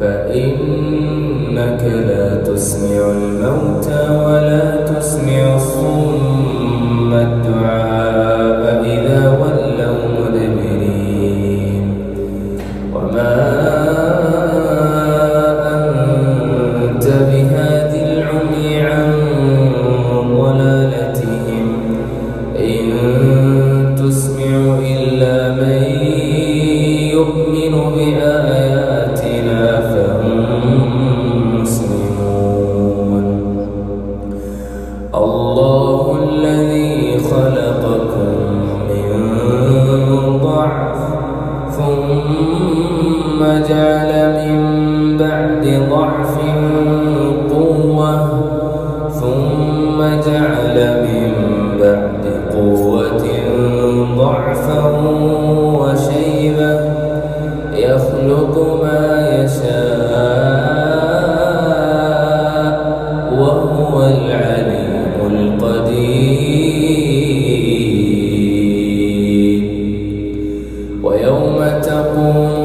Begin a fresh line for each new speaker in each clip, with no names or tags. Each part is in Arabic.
فإنك لا تسمع الموتى ولا تسمع الصم الدعاء.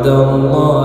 وعد الله